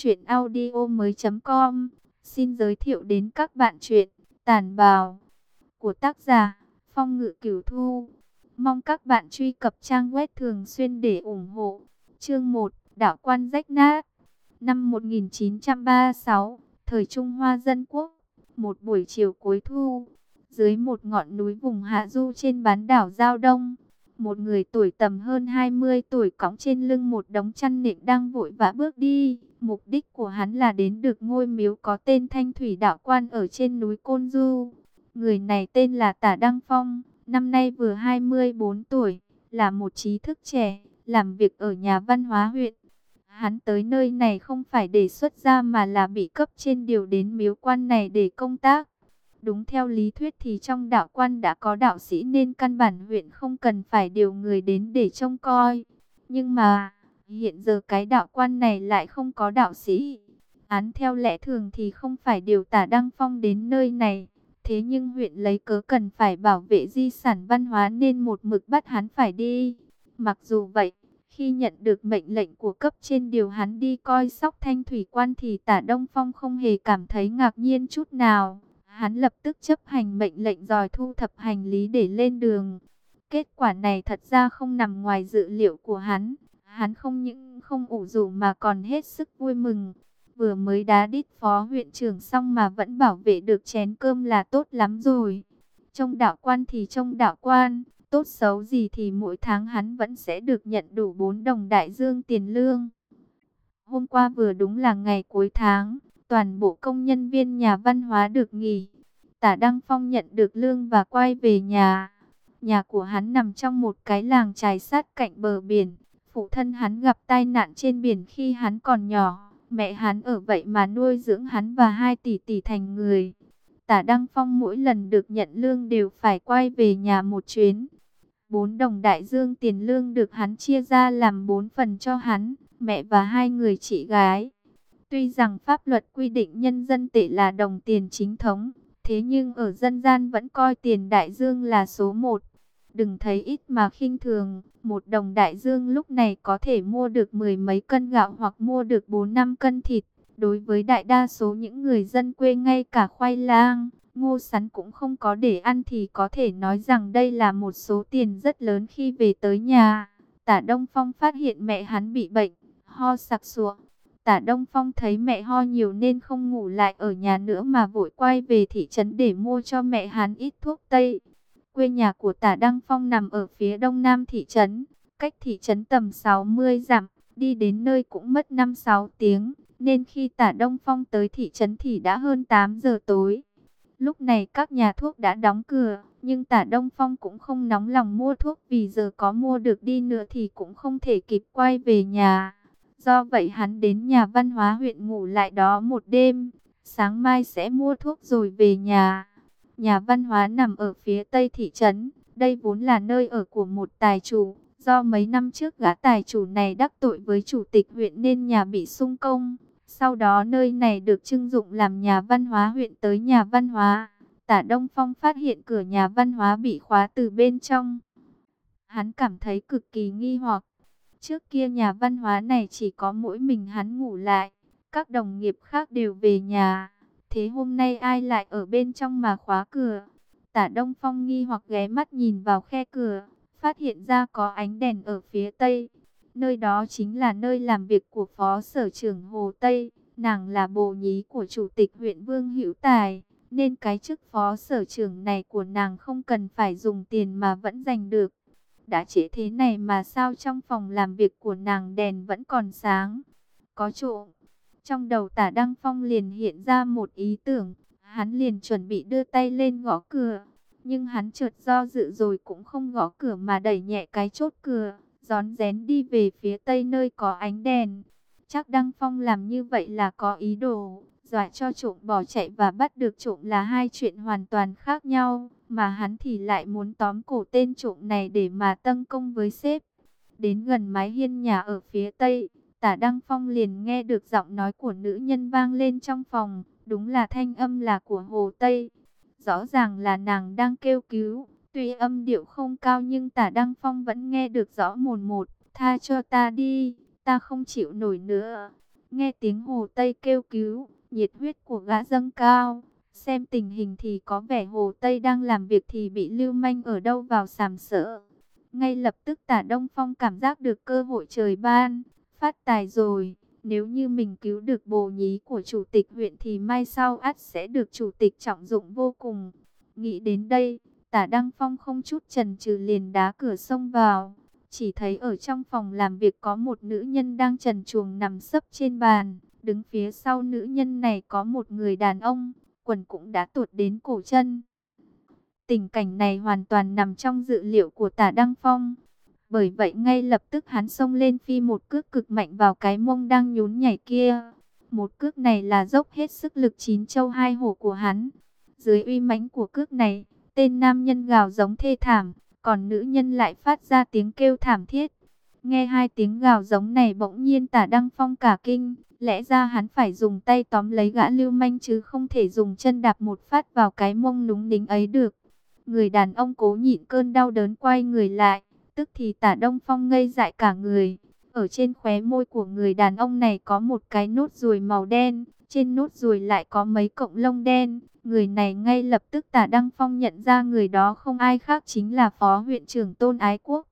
Chuyện audio mới com Xin giới thiệu đến các bạn chuyện Tàn bào của tác giả Phong Ngự Cửu Thu. Mong các bạn truy cập trang web thường xuyên để ủng hộ. Chương 1 Đạo quan rách nát Năm 1936 Thời Trung Hoa Dân Quốc Một buổi chiều cuối thu, Dưới một ngọn núi vùng Hạ Du trên bán đảo Giao Đông, một người tuổi tầm hơn 20 tuổi cõng trên lưng một đống chăn nệm đang vội vã bước đi. Mục đích của hắn là đến được ngôi miếu có tên Thanh Thủy Đạo Quan ở trên núi Côn Du. Người này tên là Tả Đăng Phong, năm nay vừa 24 tuổi, là một trí thức trẻ, làm việc ở nhà văn hóa huyện. Hắn tới nơi này không phải để xuất ra mà là bị cấp trên điều đến miếu quan này để công tác. Đúng theo lý thuyết thì trong đạo quan đã có đạo sĩ nên căn bản huyện không cần phải điều người đến để trông coi. Nhưng mà, hiện giờ cái đạo quan này lại không có đạo sĩ. Án theo lẽ thường thì không phải điều tả Đăng Phong đến nơi này. Thế nhưng huyện lấy cớ cần phải bảo vệ di sản văn hóa nên một mực bắt hắn phải đi. Mặc dù vậy, khi nhận được mệnh lệnh của cấp trên điều hắn đi coi sóc thanh thủy quan thì tả Đông Phong không hề cảm thấy ngạc nhiên chút nào. Hắn lập tức chấp hành mệnh lệnh dòi thu thập hành lý để lên đường. Kết quả này thật ra không nằm ngoài dự liệu của hắn. Hắn không những không ủ rủ mà còn hết sức vui mừng. Vừa mới đá đít phó huyện trưởng xong mà vẫn bảo vệ được chén cơm là tốt lắm rồi. Trong đạo quan thì trong đạo quan, tốt xấu gì thì mỗi tháng hắn vẫn sẽ được nhận đủ 4 đồng đại dương tiền lương. Hôm qua vừa đúng là ngày cuối tháng, toàn bộ công nhân viên nhà văn hóa được nghỉ. Tả Đăng Phong nhận được lương và quay về nhà. Nhà của hắn nằm trong một cái làng trài sát cạnh bờ biển. Phụ thân hắn gặp tai nạn trên biển khi hắn còn nhỏ. Mẹ hắn ở vậy mà nuôi dưỡng hắn và hai tỷ tỷ thành người. Tả Đăng Phong mỗi lần được nhận lương đều phải quay về nhà một chuyến. Bốn đồng đại dương tiền lương được hắn chia ra làm bốn phần cho hắn, mẹ và hai người chị gái. Tuy rằng pháp luật quy định nhân dân tệ là đồng tiền chính thống, thế nhưng ở dân gian vẫn coi tiền đại dương là số một. Đừng thấy ít mà khinh thường, một đồng đại dương lúc này có thể mua được mười mấy cân gạo hoặc mua được bốn năm cân thịt. Đối với đại đa số những người dân quê ngay cả khoai lang, ngô sắn cũng không có để ăn thì có thể nói rằng đây là một số tiền rất lớn khi về tới nhà. Tả Đông Phong phát hiện mẹ hắn bị bệnh, ho sặc sụa. Tả Đông Phong thấy mẹ ho nhiều nên không ngủ lại ở nhà nữa mà vội quay về thị trấn để mua cho mẹ hắn ít thuốc tây. Quê nhà của tả Đăng Phong nằm ở phía đông nam thị trấn, cách thị trấn tầm 60 dặm, đi đến nơi cũng mất 5-6 tiếng, nên khi tả Đông Phong tới thị trấn thì đã hơn 8 giờ tối. Lúc này các nhà thuốc đã đóng cửa, nhưng tả Đông Phong cũng không nóng lòng mua thuốc vì giờ có mua được đi nữa thì cũng không thể kịp quay về nhà. Do vậy hắn đến nhà văn hóa huyện ngủ lại đó một đêm, sáng mai sẽ mua thuốc rồi về nhà. Nhà văn hóa nằm ở phía tây thị trấn, đây vốn là nơi ở của một tài chủ. Do mấy năm trước gã tài chủ này đắc tội với chủ tịch huyện nên nhà bị sung công. Sau đó nơi này được trưng dụng làm nhà văn hóa huyện tới nhà văn hóa. Tả Đông Phong phát hiện cửa nhà văn hóa bị khóa từ bên trong. Hắn cảm thấy cực kỳ nghi hoặc. Trước kia nhà văn hóa này chỉ có mỗi mình hắn ngủ lại. Các đồng nghiệp khác đều về nhà. Thế hôm nay ai lại ở bên trong mà khóa cửa? Tả Đông Phong nghi hoặc ghé mắt nhìn vào khe cửa, phát hiện ra có ánh đèn ở phía tây. Nơi đó chính là nơi làm việc của Phó Sở trưởng Hồ Tây. Nàng là bồ nhí của Chủ tịch huyện Vương Hữu Tài, nên cái chức Phó Sở trưởng này của nàng không cần phải dùng tiền mà vẫn giành được. Đã trễ thế này mà sao trong phòng làm việc của nàng đèn vẫn còn sáng? Có trộm. Trong đầu tả Đăng Phong liền hiện ra một ý tưởng, hắn liền chuẩn bị đưa tay lên gõ cửa. Nhưng hắn chợt do dự rồi cũng không gõ cửa mà đẩy nhẹ cái chốt cửa, gión rén đi về phía tây nơi có ánh đèn. Chắc Đăng Phong làm như vậy là có ý đồ, dọa cho trộm bỏ chạy và bắt được trộm là hai chuyện hoàn toàn khác nhau, mà hắn thì lại muốn tóm cổ tên trộm này để mà tấn công với sếp. Đến gần mái hiên nhà ở phía tây, Tả Đăng Phong liền nghe được giọng nói của nữ nhân vang lên trong phòng, đúng là thanh âm là của Hồ Tây. Rõ ràng là nàng đang kêu cứu, tuy âm điệu không cao nhưng Tả Đăng Phong vẫn nghe được rõ mồn một, tha cho ta đi, ta không chịu nổi nữa. Nghe tiếng Hồ Tây kêu cứu, nhiệt huyết của gã dâng cao. Xem tình hình thì có vẻ Hồ Tây đang làm việc thì bị lưu manh ở đâu vào sàm sỡ. Ngay lập tức tả Đông Phong cảm giác được cơ hội trời ban, phát tài rồi. Nếu như mình cứu được bồ nhí của chủ tịch huyện thì mai sau ắt sẽ được chủ tịch trọng dụng vô cùng. Nghĩ đến đây, tả Đăng Phong không chút chần chừ liền đá cửa sông vào. Chỉ thấy ở trong phòng làm việc có một nữ nhân đang trần chuồng nằm sấp trên bàn. Đứng phía sau nữ nhân này có một người đàn ông, quần cũng đã tuột đến cổ chân. Tình cảnh này hoàn toàn nằm trong dự liệu của tả Đăng Phong. Bởi vậy ngay lập tức hắn xông lên phi một cước cực mạnh vào cái mông đang nhún nhảy kia. Một cước này là dốc hết sức lực chín châu hai hổ của hắn. Dưới uy mãnh của cước này, tên nam nhân gào giống thê thảm, còn nữ nhân lại phát ra tiếng kêu thảm thiết. Nghe hai tiếng gào giống này bỗng nhiên tả đăng phong cả kinh, lẽ ra hắn phải dùng tay tóm lấy gã lưu manh chứ không thể dùng chân đạp một phát vào cái mông núng nính ấy được. Người đàn ông cố nhịn cơn đau đớn quay người lại, tức thì tả đông phong ngây dại cả người. Ở trên khóe môi của người đàn ông này có một cái nốt ruồi màu đen, trên nốt ruồi lại có mấy cộng lông đen. Người này ngay lập tức tả Đăng Phong nhận ra người đó không ai khác chính là Phó huyện trưởng Tôn Ái Quốc.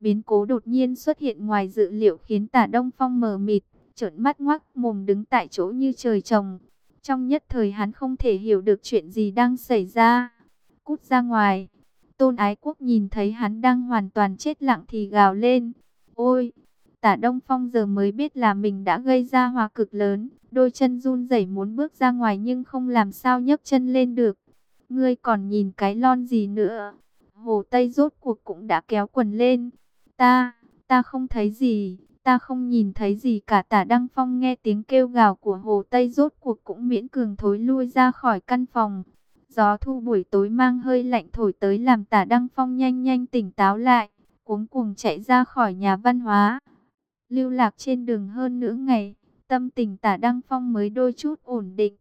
Biến cố đột nhiên xuất hiện ngoài dự liệu khiến tả Đông Phong mờ mịt, trợn mắt ngoác mồm đứng tại chỗ như trời trồng. Trong nhất thời hắn không thể hiểu được chuyện gì đang xảy ra. Cút ra ngoài. Tôn Ái Quốc nhìn thấy hắn đang hoàn toàn chết lặng thì gào lên. Ôi! Tả Đông Phong giờ mới biết là mình đã gây ra hòa cực lớn. Đôi chân run rẩy muốn bước ra ngoài nhưng không làm sao nhấc chân lên được. Ngươi còn nhìn cái lon gì nữa? Hồ Tây rốt cuộc cũng đã kéo quần lên. Ta, ta không thấy gì, ta không nhìn thấy gì cả. Tả Đăng Phong nghe tiếng kêu gào của Hồ Tây rốt cuộc cũng miễn cường thối lui ra khỏi căn phòng. Gió thu buổi tối mang hơi lạnh thổi tới làm tả Đăng Phong nhanh nhanh tỉnh táo lại, cuống cuồng chạy ra khỏi nhà văn hóa. Lưu lạc trên đường hơn nửa ngày, tâm tình tả Đăng Phong mới đôi chút ổn định.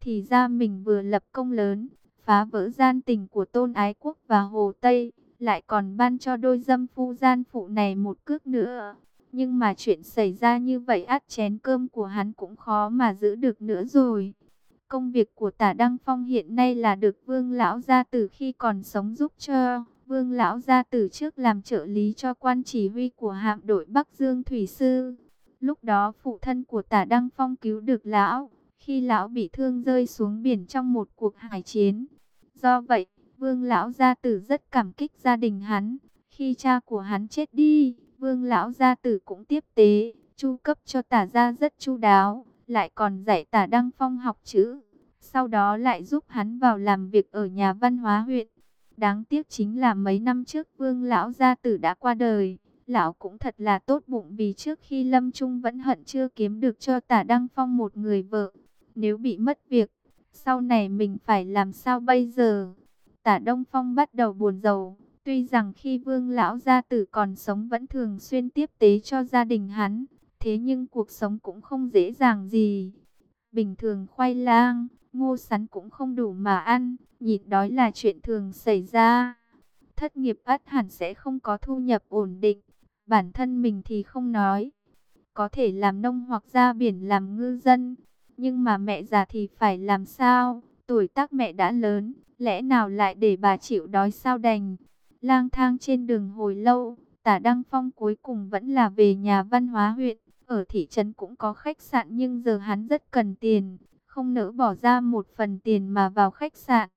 Thì ra mình vừa lập công lớn, phá vỡ gian tình của Tôn Ái Quốc và Hồ Tây, lại còn ban cho đôi dâm phu gian phụ này một cước nữa. Nhưng mà chuyện xảy ra như vậy át chén cơm của hắn cũng khó mà giữ được nữa rồi. Công việc của tả Đăng Phong hiện nay là được Vương Lão Gia Tử khi còn sống giúp cho. Vương Lão Gia Tử trước làm trợ lý cho quan chỉ huy của hạm đội Bắc Dương Thủy Sư. Lúc đó phụ thân của tả Đăng Phong cứu được Lão, khi Lão bị thương rơi xuống biển trong một cuộc hải chiến. Do vậy, Vương Lão Gia Tử rất cảm kích gia đình hắn. Khi cha của hắn chết đi, Vương Lão Gia Tử cũng tiếp tế, chu cấp cho tả gia rất chu đáo lại còn dạy tả Đăng Phong học chữ. Sau đó lại giúp hắn vào làm việc ở nhà văn hóa huyện. Đáng tiếc chính là mấy năm trước vương lão gia tử đã qua đời. Lão cũng thật là tốt bụng vì trước khi lâm trung vẫn hận chưa kiếm được cho tả Đăng Phong một người vợ. Nếu bị mất việc, sau này mình phải làm sao bây giờ? Tả Đông Phong bắt đầu buồn rầu. Tuy rằng khi vương lão gia tử còn sống vẫn thường xuyên tiếp tế cho gia đình hắn. Thế nhưng cuộc sống cũng không dễ dàng gì. Bình thường khoai lang, ngô sắn cũng không đủ mà ăn, nhịn đói là chuyện thường xảy ra. Thất nghiệp ắt hẳn sẽ không có thu nhập ổn định, bản thân mình thì không nói. Có thể làm nông hoặc ra biển làm ngư dân, nhưng mà mẹ già thì phải làm sao? Tuổi tác mẹ đã lớn, lẽ nào lại để bà chịu đói sao đành? Lang thang trên đường hồi lâu, tả Đăng Phong cuối cùng vẫn là về nhà văn hóa huyện. Ở thị trấn cũng có khách sạn nhưng giờ hắn rất cần tiền, không nỡ bỏ ra một phần tiền mà vào khách sạn.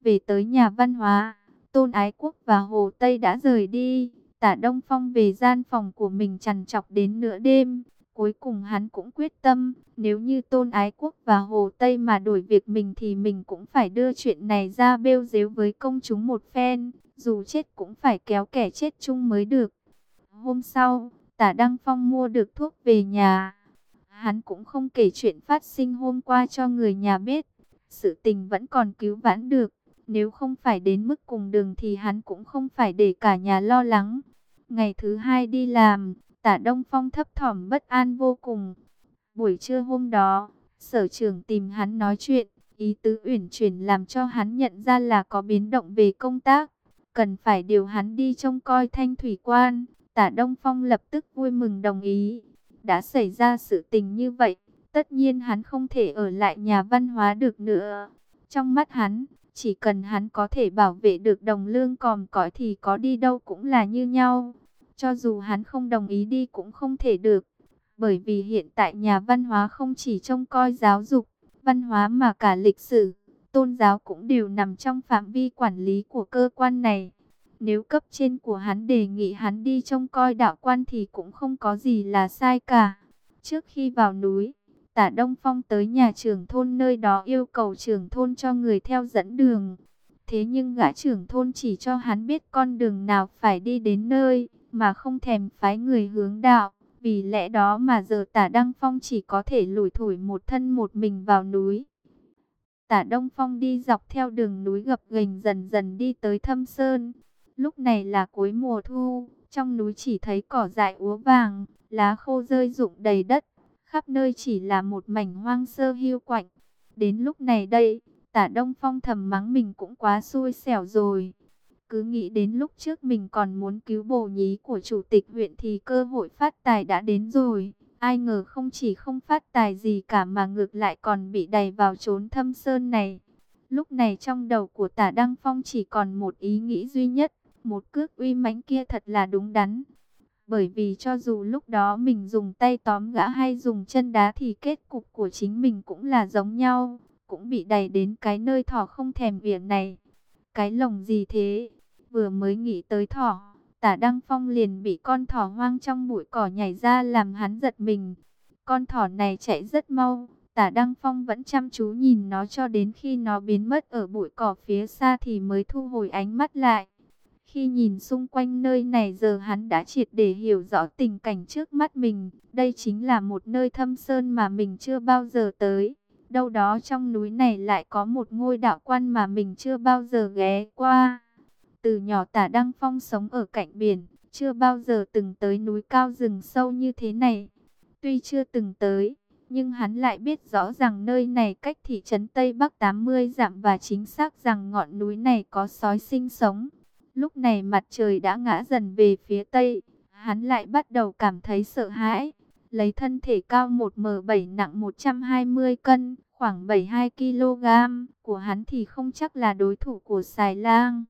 Về tới nhà văn hóa, Tôn Ái Quốc và Hồ Tây đã rời đi. Tả Đông Phong về gian phòng của mình trằn trọc đến nửa đêm. Cuối cùng hắn cũng quyết tâm, nếu như Tôn Ái Quốc và Hồ Tây mà đổi việc mình thì mình cũng phải đưa chuyện này ra bêu dếu với công chúng một phen. Dù chết cũng phải kéo kẻ chết chung mới được. Hôm sau, Tả Đăng Phong mua được thuốc về nhà. Hắn cũng không kể chuyện phát sinh hôm qua cho người nhà biết. Sự tình vẫn còn cứu vãn được. Nếu không phải đến mức cùng đường thì hắn cũng không phải để cả nhà lo lắng. Ngày thứ hai đi làm, tả Đông Phong thấp thỏm bất an vô cùng. Buổi trưa hôm đó, sở trưởng tìm hắn nói chuyện. Ý tứ uyển chuyển làm cho hắn nhận ra là có biến động về công tác. Cần phải điều hắn đi trông coi thanh thủy quan. Tả Đông Phong lập tức vui mừng đồng ý. đã xảy ra sự tình như vậy, tất nhiên hắn không thể ở lại nhà văn hóa được nữa. Trong mắt hắn, chỉ cần hắn có thể bảo vệ được đồng lương còm cõi thì có đi đâu cũng là như nhau. Cho dù hắn không đồng ý đi cũng không thể được. Bởi vì hiện tại nhà văn hóa không chỉ trông coi giáo dục, văn hóa mà cả lịch sử, tôn giáo cũng đều nằm trong phạm vi quản lý của cơ quan này. Nếu cấp trên của hắn đề nghị hắn đi trông coi đạo quan thì cũng không có gì là sai cả. Trước khi vào núi, tả Đông Phong tới nhà trưởng thôn nơi đó yêu cầu trưởng thôn cho người theo dẫn đường. Thế nhưng gã trưởng thôn chỉ cho hắn biết con đường nào phải đi đến nơi, mà không thèm phái người hướng đạo. Vì lẽ đó mà giờ tả Đăng Phong chỉ có thể lủi thủi một thân một mình vào núi. Tả Đông Phong đi dọc theo đường núi gập ghềnh dần dần đi tới thâm sơn. Lúc này là cuối mùa thu, trong núi chỉ thấy cỏ dại úa vàng, lá khô rơi rụng đầy đất, khắp nơi chỉ là một mảnh hoang sơ hiu quạnh. Đến lúc này đây, tả Đông Phong thầm mắng mình cũng quá xui xẻo rồi. Cứ nghĩ đến lúc trước mình còn muốn cứu bồ nhí của chủ tịch huyện thì cơ hội phát tài đã đến rồi. Ai ngờ không chỉ không phát tài gì cả mà ngược lại còn bị đẩy vào trốn thâm sơn này. Lúc này trong đầu của tả Đăng Phong chỉ còn một ý nghĩ duy nhất. Một cước uy mãnh kia thật là đúng đắn. Bởi vì cho dù lúc đó mình dùng tay tóm gã hay dùng chân đá thì kết cục của chính mình cũng là giống nhau. Cũng bị đẩy đến cái nơi thỏ không thèm viển này. Cái lồng gì thế? Vừa mới nghĩ tới thỏ, tả Đăng Phong liền bị con thỏ hoang trong bụi cỏ nhảy ra làm hắn giật mình. Con thỏ này chạy rất mau, tả Đăng Phong vẫn chăm chú nhìn nó cho đến khi nó biến mất ở bụi cỏ phía xa thì mới thu hồi ánh mắt lại. Khi nhìn xung quanh nơi này giờ hắn đã triệt để hiểu rõ tình cảnh trước mắt mình. Đây chính là một nơi thâm sơn mà mình chưa bao giờ tới. Đâu đó trong núi này lại có một ngôi đạo quan mà mình chưa bao giờ ghé qua. Từ nhỏ tả Đăng Phong sống ở cạnh biển, chưa bao giờ từng tới núi cao rừng sâu như thế này. Tuy chưa từng tới, nhưng hắn lại biết rõ rằng nơi này cách thị trấn Tây Bắc 80 dặm và chính xác rằng ngọn núi này có sói sinh sống. Lúc này mặt trời đã ngã dần về phía Tây, hắn lại bắt đầu cảm thấy sợ hãi. Lấy thân thể cao 1M7 nặng 120 cân, khoảng 72 kg của hắn thì không chắc là đối thủ của xài lang.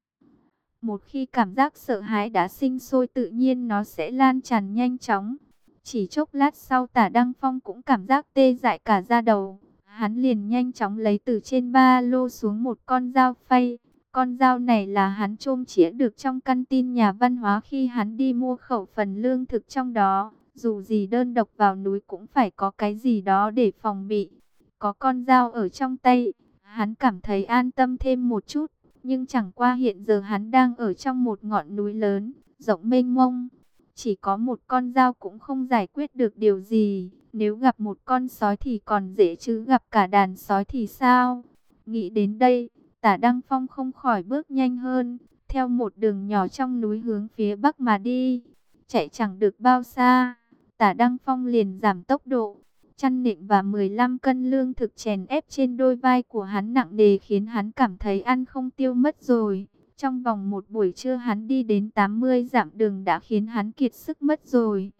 Một khi cảm giác sợ hãi đã sinh sôi tự nhiên nó sẽ lan tràn nhanh chóng. Chỉ chốc lát sau tả Đăng Phong cũng cảm giác tê dại cả da đầu. Hắn liền nhanh chóng lấy từ trên ba lô xuống một con dao phay. Con dao này là hắn trôm chĩa được trong căn tin nhà văn hóa khi hắn đi mua khẩu phần lương thực trong đó. Dù gì đơn độc vào núi cũng phải có cái gì đó để phòng bị. Có con dao ở trong tay, hắn cảm thấy an tâm thêm một chút. Nhưng chẳng qua hiện giờ hắn đang ở trong một ngọn núi lớn, rộng mênh mông. Chỉ có một con dao cũng không giải quyết được điều gì. Nếu gặp một con sói thì còn dễ chứ gặp cả đàn sói thì sao? Nghĩ đến đây, tả Đăng Phong không khỏi bước nhanh hơn. Theo một đường nhỏ trong núi hướng phía bắc mà đi. Chạy chẳng được bao xa. Tả Đăng Phong liền giảm tốc độ chăn nệm và 15 cân lương thực chèn ép trên đôi vai của hắn nặng nề khiến hắn cảm thấy ăn không tiêu mất rồi. Trong vòng một buổi trưa hắn đi đến 80 dặm đường đã khiến hắn kiệt sức mất rồi.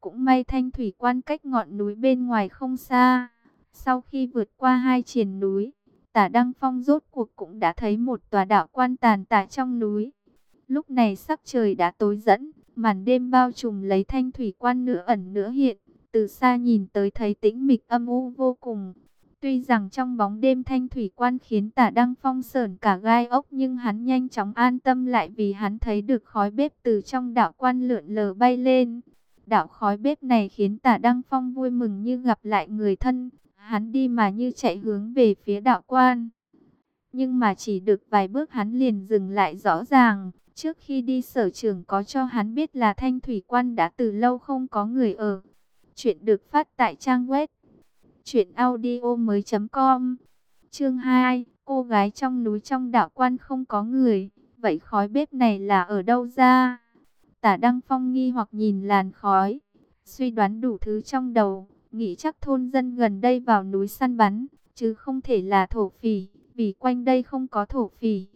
Cũng may thanh thủy quan cách ngọn núi bên ngoài không xa. Sau khi vượt qua hai triển núi, tả Đăng Phong rốt cuộc cũng đã thấy một tòa đảo quan tàn tạ trong núi. Lúc này sắc trời đã tối dẫn, màn đêm bao trùm lấy thanh thủy quan nửa ẩn nửa hiện từ xa nhìn tới thấy tĩnh mịch âm u vô cùng. Tuy rằng trong bóng đêm thanh thủy quan khiến tả Đăng Phong sờn cả gai ốc nhưng hắn nhanh chóng an tâm lại vì hắn thấy được khói bếp từ trong đảo quan lượn lờ bay lên. Đảo khói bếp này khiến tả Đăng Phong vui mừng như gặp lại người thân, hắn đi mà như chạy hướng về phía đạo quan. Nhưng mà chỉ được vài bước hắn liền dừng lại rõ ràng, trước khi đi sở trường có cho hắn biết là thanh thủy quan đã từ lâu không có người ở. Chuyện được phát tại trang web truyệnaudiomoi.com. Chương 2, cô gái trong núi trong đạo quan không có người, vậy khói bếp này là ở đâu ra? Tả Đăng Phong nghi hoặc nhìn làn khói, suy đoán đủ thứ trong đầu, nghĩ chắc thôn dân gần đây vào núi săn bắn, chứ không thể là thổ phỉ, vì quanh đây không có thổ phỉ.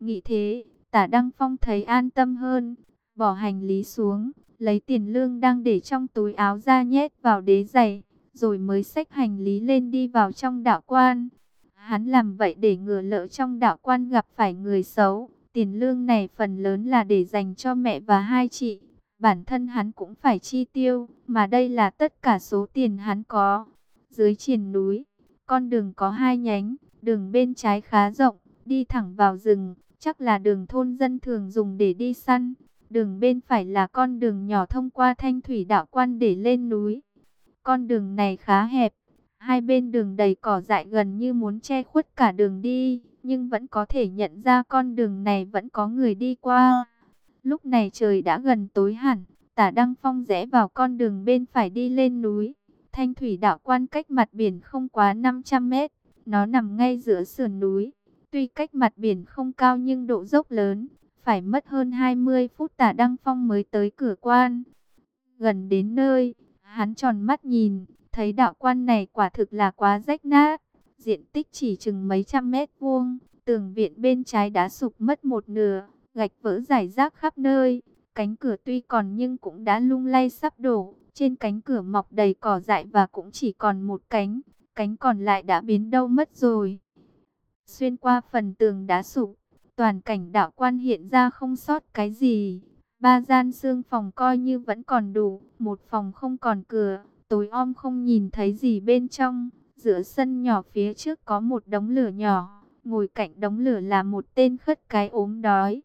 Nghĩ thế, Tả Đăng Phong thấy an tâm hơn, bỏ hành lý xuống, lấy tiền lương đang để trong túi áo ra nhét vào đế giày, rồi mới xách hành lý lên đi vào trong đạo quan. Hắn làm vậy để ngừa lỡ trong đạo quan gặp phải người xấu. Tiền lương này phần lớn là để dành cho mẹ và hai chị. Bản thân hắn cũng phải chi tiêu, mà đây là tất cả số tiền hắn có. Dưới triền núi, con đường có hai nhánh, đường bên trái khá rộng, đi thẳng vào rừng, chắc là đường thôn dân thường dùng để đi săn. Đường bên phải là con đường nhỏ thông qua thanh thủy đạo quan để lên núi. Con đường này khá hẹp, hai bên đường đầy cỏ dại gần như muốn che khuất cả đường đi, nhưng vẫn có thể nhận ra con đường này vẫn có người đi qua. Lúc này trời đã gần tối hẳn, tả Đăng Phong rẽ vào con đường bên phải đi lên núi. Thanh thủy đạo quan cách mặt biển không quá 500 mét, nó nằm ngay giữa sườn núi. Tuy cách mặt biển không cao nhưng độ dốc lớn, phải mất hơn 20 phút tả Đăng Phong mới tới cửa quan. Gần đến nơi, hắn tròn mắt nhìn, thấy đạo quan này quả thực là quá rách nát. Diện tích chỉ chừng mấy trăm mét vuông, tường viện bên trái đã sụp mất một nửa, gạch vỡ rải rác khắp nơi. Cánh cửa tuy còn nhưng cũng đã lung lay sắp đổ, trên cánh cửa mọc đầy cỏ dại và cũng chỉ còn một cánh, cánh còn lại đã biến đâu mất rồi. Xuyên qua phần tường đá sụp, toàn cảnh đạo quan hiện ra không sót cái gì. Ba gian xương phòng coi như vẫn còn đủ, một phòng không còn cửa, tối om không nhìn thấy gì bên trong. Giữa sân nhỏ phía trước có một đống lửa nhỏ, ngồi cạnh đống lửa là một tên khất cái ốm đói.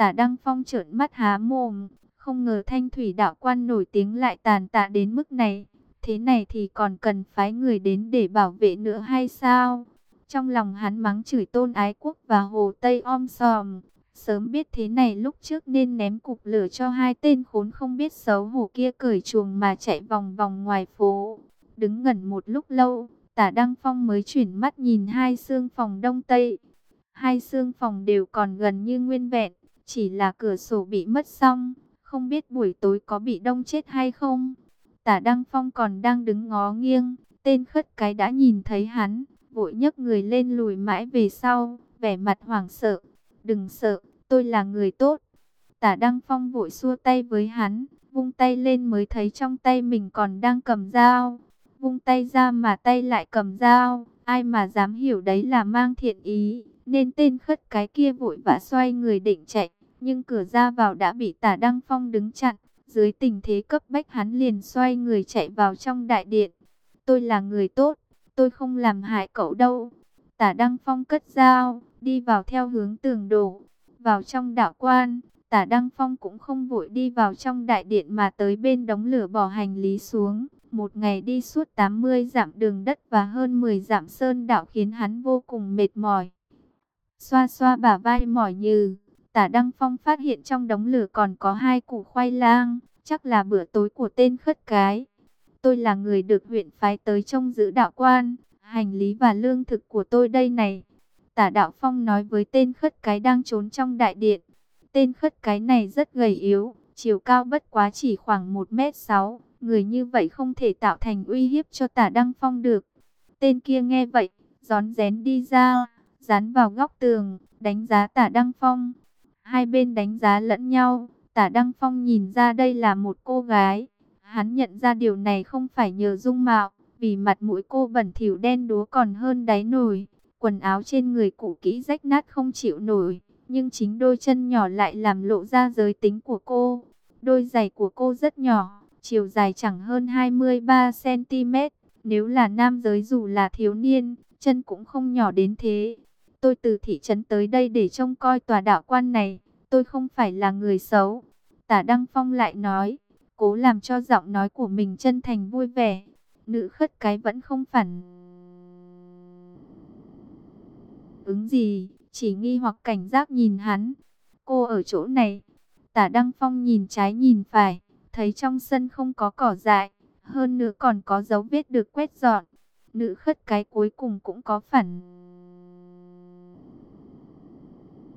Tả Đăng Phong trợn mắt há mồm, không ngờ thanh thủy đạo quan nổi tiếng lại tàn tạ đến mức này. Thế này thì còn cần phái người đến để bảo vệ nữa hay sao? Trong lòng hắn mắng chửi tôn ái quốc và hồ Tây om sòm. Sớm biết thế này lúc trước nên ném cục lửa cho hai tên khốn không biết xấu hổ kia cởi chuồng mà chạy vòng vòng ngoài phố. Đứng ngẩn một lúc lâu, tả Đăng Phong mới chuyển mắt nhìn hai xương phòng đông tây. Hai xương phòng đều còn gần như nguyên vẹn, chỉ là cửa sổ bị mất xong, không biết buổi tối có bị đông chết hay không. Tả Đăng Phong còn đang đứng ngó nghiêng, tên khất cái đã nhìn thấy hắn, vội nhấc người lên lùi mãi về sau, vẻ mặt hoảng sợ. Đừng sợ, tôi là người tốt. Tả Đăng Phong vội xua tay với hắn, vung tay lên mới thấy trong tay mình còn đang cầm dao. Vung tay ra mà tay lại cầm dao, ai mà dám hiểu đấy là mang thiện ý, nên tên khất cái kia vội vã xoay người định chạy, nhưng cửa ra vào đã bị tả Đăng Phong đứng chặn. Dưới tình thế cấp bách hắn liền xoay người chạy vào trong đại điện. Tôi là người tốt, tôi không làm hại cậu đâu. Tả Đăng Phong cất dao, đi vào theo hướng tường đổ. Vào trong đạo quan, tả Đăng Phong cũng không vội đi vào trong đại điện mà tới bên đống lửa bỏ hành lý xuống. Một ngày đi suốt 80 dặm đường đất và hơn 10 dặm sơn đạo khiến hắn vô cùng mệt mỏi. Xoa xoa bả vai mỏi như, tả Đăng Phong phát hiện trong đống lửa còn có hai củ khoai lang, chắc là bữa tối của tên khất cái. Tôi là người được huyện phái tới trông giữ đạo quan, hành lý và lương thực của tôi đây này. Tả đạo phong nói với tên khất cái đang trốn trong đại điện. Tên khất cái này rất gầy yếu, chiều cao bất quá chỉ khoảng 1m6. Người như vậy không thể tạo thành uy hiếp cho tả đăng phong được. Tên kia nghe vậy, gión rén đi ra, dán vào góc tường, đánh giá tả đăng phong. Hai bên đánh giá lẫn nhau, tả đăng phong nhìn ra đây là một cô gái. Hắn nhận ra điều này không phải nhờ dung mạo, vì mặt mũi cô bẩn thỉu đen đúa còn hơn đáy nồi. Quần áo trên người cũ kỹ rách nát không chịu nổi, nhưng chính đôi chân nhỏ lại làm lộ ra giới tính của cô. Đôi giày của cô rất nhỏ, chiều dài chẳng hơn 23cm. Nếu là nam giới dù là thiếu niên, chân cũng không nhỏ đến thế. Tôi từ thị trấn tới đây để trông coi tòa đạo quan này. Tôi không phải là người xấu. Tả Đăng Phong lại nói, cố làm cho giọng nói của mình chân thành vui vẻ. Nữ khất cái vẫn không phản ứng gì, chỉ nghi hoặc cảnh giác nhìn hắn. Cô ở chỗ này. Tả Đăng Phong nhìn trái nhìn phải, thấy trong sân không có cỏ dại, hơn nữa còn có dấu vết được quét dọn. Nữ khất cái cuối cùng cũng có phản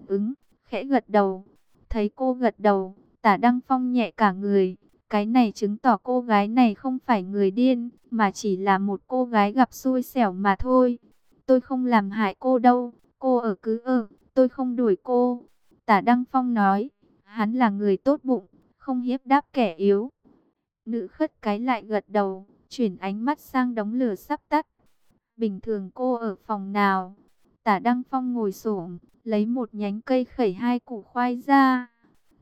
ứng, khẽ gật đầu. Thấy cô gật đầu, tả Đăng Phong nhẹ cả người. Cái này chứng tỏ cô gái này không phải người điên, mà chỉ là một cô gái gặp xui xẻo mà thôi. Tôi không làm hại cô đâu, cô ở cứ ở, tôi không đuổi cô. Tả Đăng Phong nói, hắn là người tốt bụng, không hiếp đáp kẻ yếu. Nữ khất cái lại gật đầu, chuyển ánh mắt sang đống lửa sắp tắt. Bình thường cô ở phòng nào? Tả Đăng Phong ngồi xổm, lấy một nhánh cây khẩy hai củ khoai ra.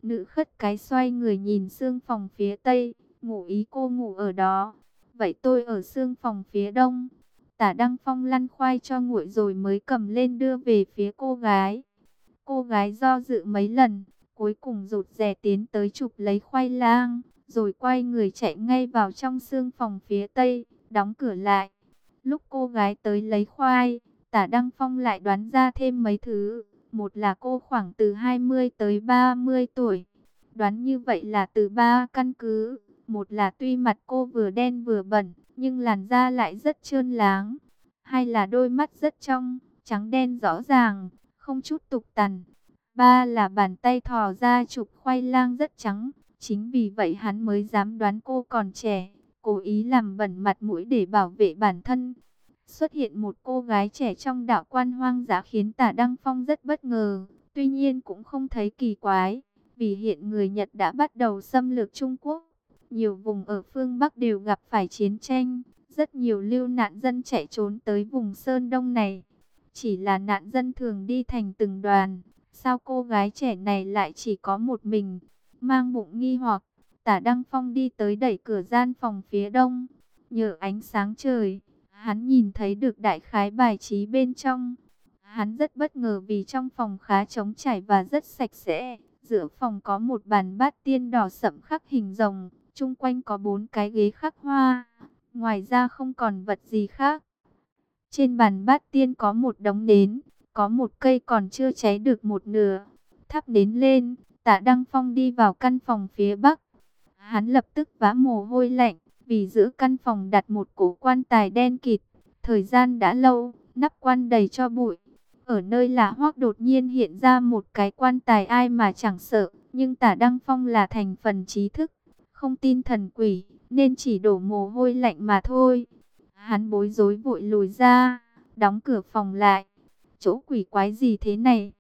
Nữ khất cái xoay người nhìn xương phòng phía tây, ngủ ý cô ngủ ở đó. Vậy tôi ở xương phòng phía đông. Tả Đăng Phong lăn khoai cho nguội rồi mới cầm lên đưa về phía cô gái. Cô gái do dự mấy lần, cuối cùng rụt rè tiến tới chụp lấy khoai lang, rồi quay người chạy ngay vào trong xương phòng phía tây, đóng cửa lại. Lúc cô gái tới lấy khoai, tả Đăng Phong lại đoán ra thêm mấy thứ. Một là cô khoảng từ 20 tới 30 tuổi. Đoán như vậy là từ ba căn cứ. Một là tuy mặt cô vừa đen vừa bẩn, nhưng làn da lại rất trơn láng. Hai là đôi mắt rất trong, trắng đen rõ ràng, không chút tục tằn. Ba là bàn tay thò ra chụp khoai lang rất trắng. Chính vì vậy hắn mới dám đoán cô còn trẻ, cố ý làm bẩn mặt mũi để bảo vệ bản thân. Xuất hiện một cô gái trẻ trong đạo quan hoang dã khiến tả Đăng Phong rất bất ngờ, tuy nhiên cũng không thấy kỳ quái, vì hiện người Nhật đã bắt đầu xâm lược Trung Quốc. Nhiều vùng ở phương Bắc đều gặp phải chiến tranh, rất nhiều lưu nạn dân chạy trốn tới vùng Sơn Đông này. Chỉ là nạn dân thường đi thành từng đoàn, sao cô gái trẻ này lại chỉ có một mình, mang bụng nghi hoặc. Tả Đăng Phong đi tới đẩy cửa gian phòng phía đông, nhờ ánh sáng trời Hắn nhìn thấy được đại khái bài trí bên trong. Hắn rất bất ngờ vì trong phòng khá trống trải và rất sạch sẽ. Giữa phòng có một bàn bát tiên đỏ sậm khắc hình rồng. chung quanh có bốn cái ghế khắc hoa. Ngoài ra không còn vật gì khác. Trên bàn bát tiên có một đống nến. Có một cây còn chưa cháy được một nửa. Thắp nến lên. Tạ Đăng Phong đi vào căn phòng phía bắc. Hắn lập tức vã mồ hôi lạnh vì giữa căn phòng đặt một cổ quan tài đen kịt. Thời gian đã lâu, nắp quan đầy cho bụi. Ở nơi là hoác đột nhiên hiện ra một cái quan tài ai mà chẳng sợ. Nhưng tả Đăng Phong là thành phần trí thức, không tin thần quỷ, nên chỉ đổ mồ hôi lạnh mà thôi. Hắn bối rối vội lùi ra, đóng cửa phòng lại. Chỗ quỷ quái gì thế này?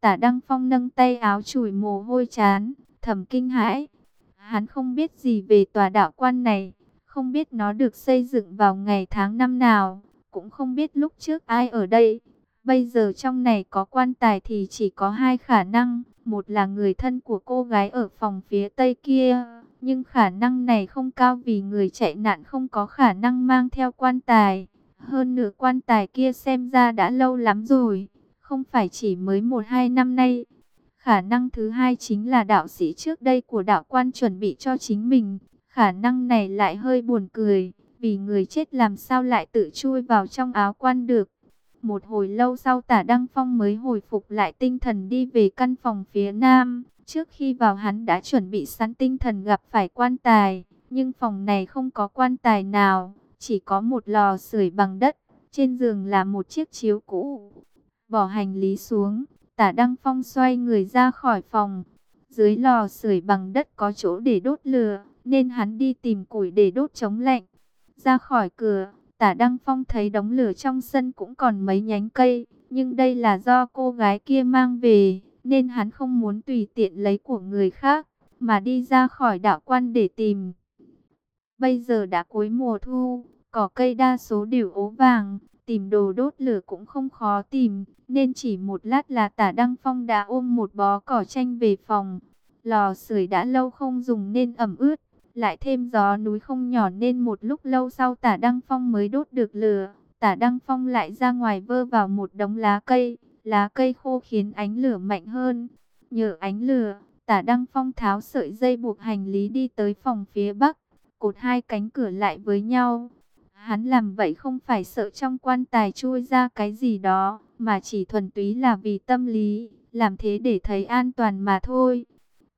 Tả Đăng Phong nâng tay áo chùi mồ hôi chán, thầm kinh hãi. Hắn không biết gì về tòa đạo quan này, không biết nó được xây dựng vào ngày tháng năm nào, cũng không biết lúc trước ai ở đây. Bây giờ trong này có quan tài thì chỉ có hai khả năng, một là người thân của cô gái ở phòng phía tây kia, nhưng khả năng này không cao vì người chạy nạn không có khả năng mang theo quan tài. Hơn nữa quan tài kia xem ra đã lâu lắm rồi, không phải chỉ mới một hai năm nay. Khả năng thứ hai chính là đạo sĩ trước đây của đạo quan chuẩn bị cho chính mình, Khả năng này lại hơi buồn cười, vì người chết làm sao lại tự chui vào trong áo quan được. Một hồi lâu sau tả Đăng Phong mới hồi phục lại tinh thần đi về căn phòng phía nam. Trước khi vào hắn đã chuẩn bị sẵn tinh thần gặp phải quan tài, nhưng phòng này không có quan tài nào, chỉ có một lò sưởi bằng đất, trên giường là một chiếc chiếu cũ. Bỏ hành lý xuống, tả Đăng Phong xoay người ra khỏi phòng. Dưới lò sưởi bằng đất có chỗ để đốt lửa, nên hắn đi tìm củi để đốt chống lạnh. Ra khỏi cửa, tả Đăng Phong thấy đống lửa trong sân cũng còn mấy nhánh cây, nhưng đây là do cô gái kia mang về, nên hắn không muốn tùy tiện lấy của người khác, mà đi ra khỏi đạo quan để tìm. Bây giờ đã cuối mùa thu, cỏ cây đa số đều ố vàng, tìm đồ đốt lửa cũng không khó tìm, nên chỉ một lát là tả Đăng Phong đã ôm một bó cỏ tranh về phòng. Lò sưởi đã lâu không dùng nên ẩm ướt, lại thêm gió núi không nhỏ nên một lúc lâu sau tả Đăng Phong mới đốt được lửa. Tả Đăng Phong lại ra ngoài vơ vào một đống lá cây, lá cây khô khiến ánh lửa mạnh hơn. Nhờ ánh lửa, tả Đăng Phong tháo sợi dây buộc hành lý đi tới phòng phía bắc, cột hai cánh cửa lại với nhau. Hắn làm vậy không phải sợ trong quan tài chui ra cái gì đó, mà chỉ thuần túy là vì tâm lý, làm thế để thấy an toàn mà thôi.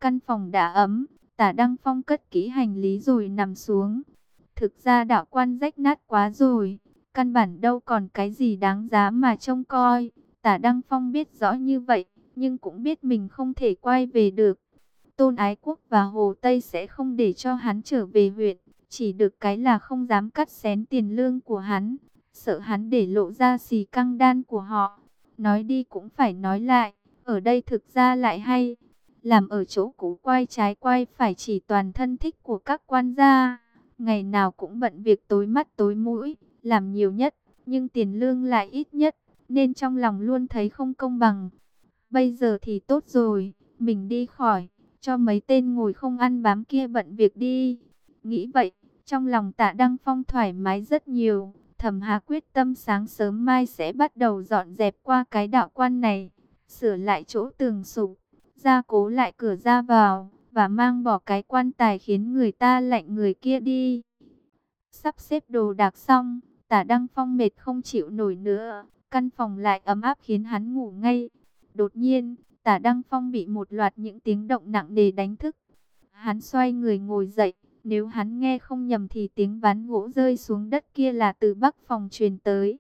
Căn phòng đã ấm, Tả Đăng Phong cất kỹ hành lý rồi nằm xuống. Thực ra đạo quan rách nát quá rồi, căn bản đâu còn cái gì đáng giá mà trông coi. Tả Đăng Phong biết rõ như vậy, nhưng cũng biết mình không thể quay về được. Tôn Ái Quốc và Hồ Tây sẽ không để cho hắn trở về huyện, chỉ được cái là không dám cắt xén tiền lương của hắn, sợ hắn để lộ ra xì căng đan của họ. Nói đi cũng phải nói lại, ở đây thực ra lại hay làm ở chỗ cũ quay trái quay phải chỉ toàn thân thích của các quan gia. Ngày nào cũng bận việc tối mắt tối mũi, làm nhiều nhất, nhưng tiền lương lại ít nhất, nên trong lòng luôn thấy không công bằng. Bây giờ thì tốt rồi, mình đi khỏi, cho mấy tên ngồi không ăn bám kia bận việc đi. Nghĩ vậy, trong lòng tạ Đăng Phong thoải mái rất nhiều. Thẩm Hà quyết tâm sáng sớm mai sẽ bắt đầu dọn dẹp qua cái đạo quan này, sửa lại chỗ tường sụp, gia cố lại cửa ra vào, và mang bỏ cái quan tài khiến người ta lạnh người kia đi. Sắp xếp đồ đạc xong, tả Đăng Phong mệt không chịu nổi nữa, căn phòng lại ấm áp khiến hắn ngủ ngay. Đột nhiên, tả Đăng Phong bị một loạt những tiếng động nặng nề đánh thức. Hắn xoay người ngồi dậy, nếu hắn nghe không nhầm thì tiếng ván gỗ rơi xuống đất kia là từ bắc phòng truyền tới.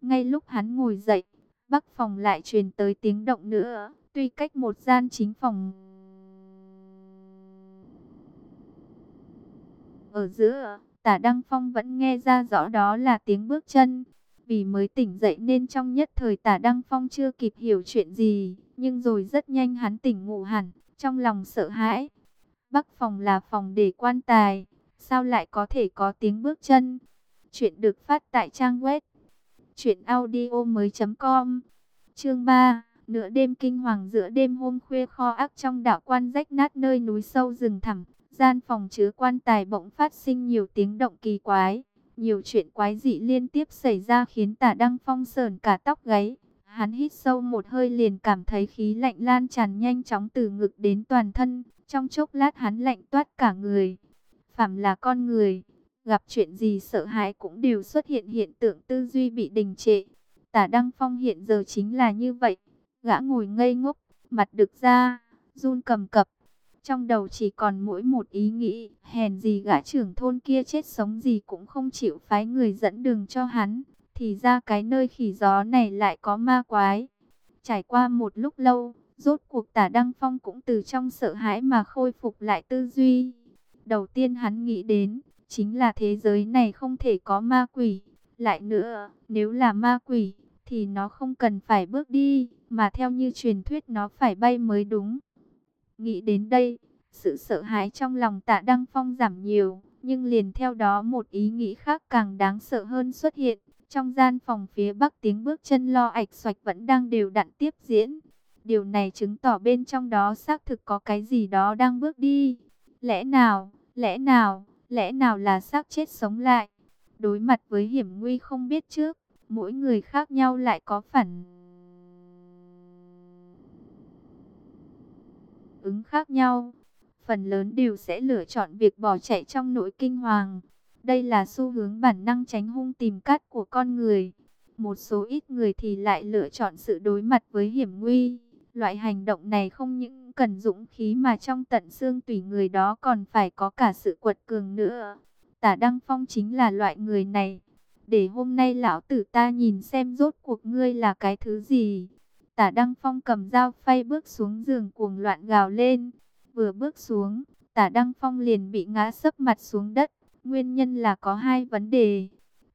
Ngay lúc hắn ngồi dậy, bắc phòng lại truyền tới tiếng động nữa, tuy cách một gian chính phòng. Ở giữa, tả Đăng Phong vẫn nghe ra rõ đó là tiếng bước chân. Vì mới tỉnh dậy nên trong nhất thời tả Đăng Phong chưa kịp hiểu chuyện gì, nhưng rồi rất nhanh hắn tỉnh ngủ hẳn, trong lòng sợ hãi. Bắc phòng là phòng để quan tài, sao lại có thể có tiếng bước chân? Chuyện được phát tại trang web truyệnaudiomoi.com. Chương 3, nửa đêm kinh hoàng giữa đêm hôm khuya kho ác trong đạo quan rách nát nơi núi sâu rừng thẳm, gian phòng chứa quan tài bỗng phát sinh nhiều tiếng động kỳ quái, nhiều chuyện quái dị liên tiếp xảy ra khiến Tả Đăng Phong sờn cả tóc gáy. Hắn hít sâu một hơi liền cảm thấy khí lạnh lan tràn nhanh chóng từ ngực đến toàn thân, trong chốc lát hắn lạnh toát cả người. Phạm là con người, gặp chuyện gì sợ hãi cũng đều xuất hiện hiện tượng tư duy bị đình trệ. Tả Đăng Phong hiện giờ chính là như vậy. Gã ngồi ngây ngốc, mặt được ra, run cầm cập. Trong đầu chỉ còn mỗi một ý nghĩ, hèn gì gã trưởng thôn kia chết sống gì cũng không chịu phái người dẫn đường cho hắn. Thì ra cái nơi khỉ gió này lại có ma quái. Trải qua một lúc lâu, Rốt cuộc tả Đăng Phong cũng từ trong sợ hãi mà khôi phục lại tư duy. Đầu tiên hắn nghĩ đến, chính là thế giới này không thể có ma quỷ. Lại nữa, nếu là ma quỷ, thì nó không cần phải bước đi, mà theo như truyền thuyết nó phải bay mới đúng. Nghĩ đến đây, sự sợ hãi trong lòng tạ Đăng Phong giảm nhiều, nhưng liền theo đó một ý nghĩ khác càng đáng sợ hơn xuất hiện. Trong gian phòng phía bắc tiếng bước chân lo ạch xoạch vẫn đang đều đặn tiếp diễn. Điều này chứng tỏ bên trong đó xác thực có cái gì đó đang bước đi. Lẽ nào, lẽ nào, lẽ nào là xác chết sống lại? Đối mặt với hiểm nguy không biết trước, mỗi người khác nhau lại có phản ứng khác nhau. Phần lớn đều sẽ lựa chọn việc bỏ chạy trong nỗi kinh hoàng. Đây là xu hướng bản năng tránh hung tìm cát của con người. Một số ít người thì lại lựa chọn sự đối mặt với hiểm nguy. Loại hành động này không những cần dũng khí mà trong tận xương tùy người đó còn phải có cả sự quật cường nữa. Tả Đăng Phong chính là loại người này. Để hôm nay lão tử ta nhìn xem rốt cuộc ngươi là cái thứ gì. Tả Đăng Phong cầm dao phay bước xuống giường cuồng loạn gào lên. Vừa bước xuống, tả Đăng Phong liền bị ngã sấp mặt xuống đất. Nguyên nhân là có hai vấn đề.